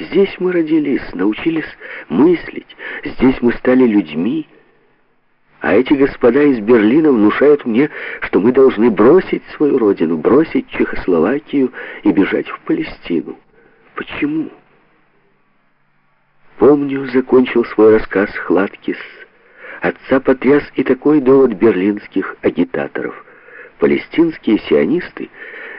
Здесь мы родились, научились мыслить, здесь мы стали людьми. А эти господа из Берлина внушают мне, что мы должны бросить свою родину, бросить Чехословакию и бежать в Палестину. Почему? Помню, закончил свой рассказ Хладкис. Отца потряс и такой довод берлинских агитаторов. Палестинские сионисты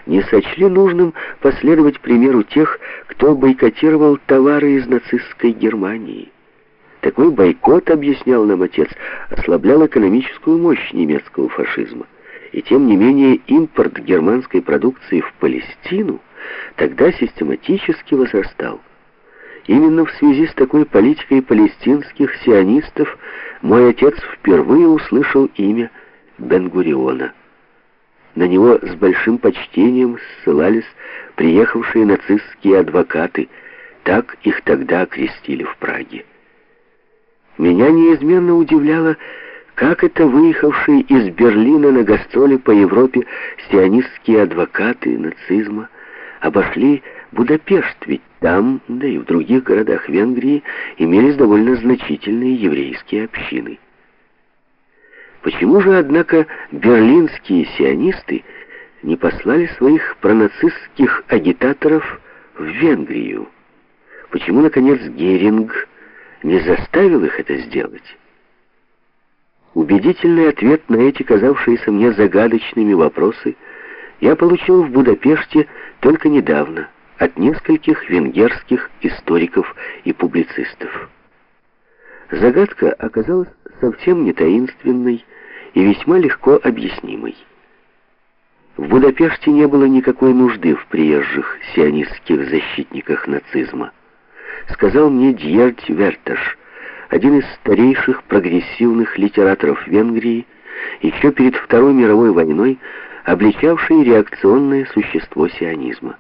не сочли нужным последовать примеру тех, кто бойкотировал товары из нацистской Германии. Такой бойкот, объяснял нам отец, ослаблял экономическую мощь немецкого фашизма. И тем не менее импорт германской продукции в Палестину тогда систематически возрастал. Именно в связи с такой политикой палестинских сионистов мой отец впервые услышал имя Бен-Гуриона. На него с большим почтением ссылались приехавшие нацистские адвокаты, так их тогда окрестили в Праге. Меня неизменно удивляло, как это выехавшие из Берлина на гастроли по Европе сионистские адвокаты нацизма обошли Будапешт, ведь там, да и в других городах Венгрии, имелись довольно значительные еврейские общины. Почему же, однако, берлинские сионисты не послали своих пронацистских агитаторов в Венгрию? Почему, наконец, Геринг не заставил их это сделать? Убедительный ответ на эти казавшиеся мне загадочными вопросы я получил в Будапеште только недавно от нескольких венгерских историков и публицистов. Загадка оказалась совсем не таинственной и весьма легко объяснимой. В Будапеште не было никакой нужды в приезжих сионистских защитниках нацизма. Сказал мне Дьердь Верташ, один из старейших прогрессивных литераторов Венгрии, еще перед Второй мировой войной обличавший реакционное существо сионизма.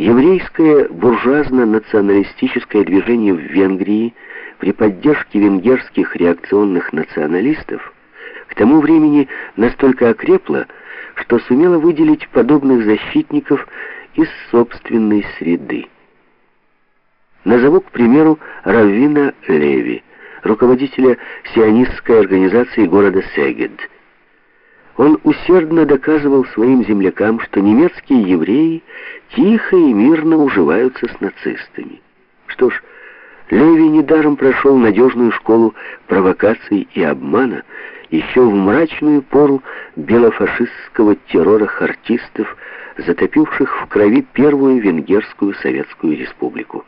Еврейское буржуазно-националистическое движение в Венгрии при поддержке венгерских реакционных националистов к тому времени настолько окрепло, что сумело выделить подобных защитников из собственной среды. Назову, к примеру, Раввина Леви, руководителя сионистской организации города Сегед. Он усердно доказывал своим землякам, что немецкие евреи тихо и мирно уживаются с нацистами. Что ж, Леви недаром прошел надежную школу провокаций и обмана еще в мрачную пору белофашистского террора хартистов, затопивших в крови первую венгерскую советскую республику.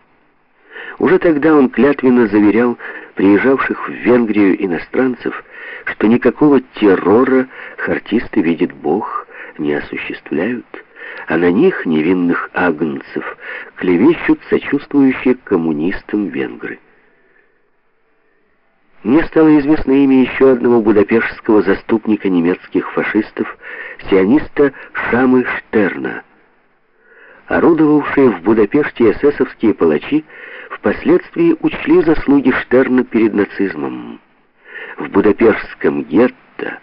Уже тогда он клятвенно заверял приезжавших в Венгрию иностранцев, что никакого террора хартисты, видит Бог, не осуществляют, а на них, невинных агнцев, клевещут сочувствующие коммунистам венгры. Мне стало известно имя еще одного будапештского заступника немецких фашистов, сиониста Шамы Штерна. Орудовавшие в Будапеште эсэсовские палачи впоследствии учли заслуги Штерна перед нацизмом. В Будапештском гетто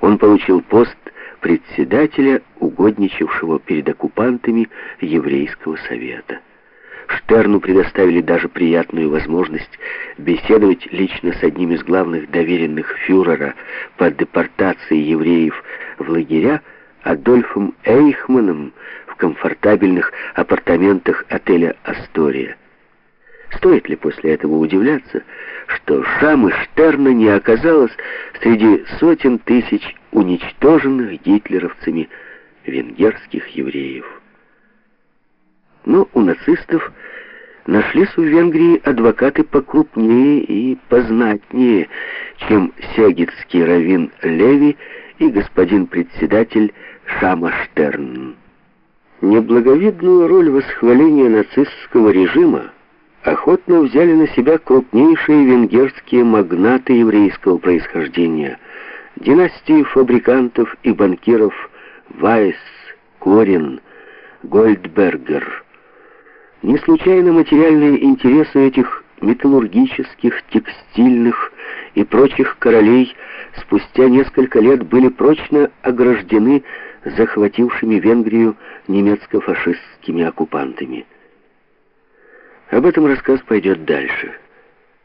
он получил пост председателя, угодничавшего перед оккупантами еврейского совета. Штерну предоставили даже приятную возможность беседовать лично с одним из главных доверенных фюрера по депортации евреев в лагеря, Адольфом Эйхманом в комфортабельных апартаментах отеля «Астория». Стоит ли после этого удивляться, что Шамы Штерна не оказалось среди сотен тысяч уничтоженных гитлеровцами венгерских евреев? Но у нацистов нашлись в Венгрии адвокаты покрупнее и познатнее, чем сегитский раввин Леви и господин председатель Шама Штерн. Неблаговидную роль восхваления нацистского режима охотно взяли на себя крупнейшие венгерские магнаты еврейского происхождения, династии фабрикантов и банкиров Вайс, Корин, Гольдбергер. Не случайно материальные интересы этих металлургических, текстильных и прочих королей спустя несколько лет были прочно ограждены захватившими Венгрию немецко-фашистскими оккупантами. Об этом рассказ пойдет дальше.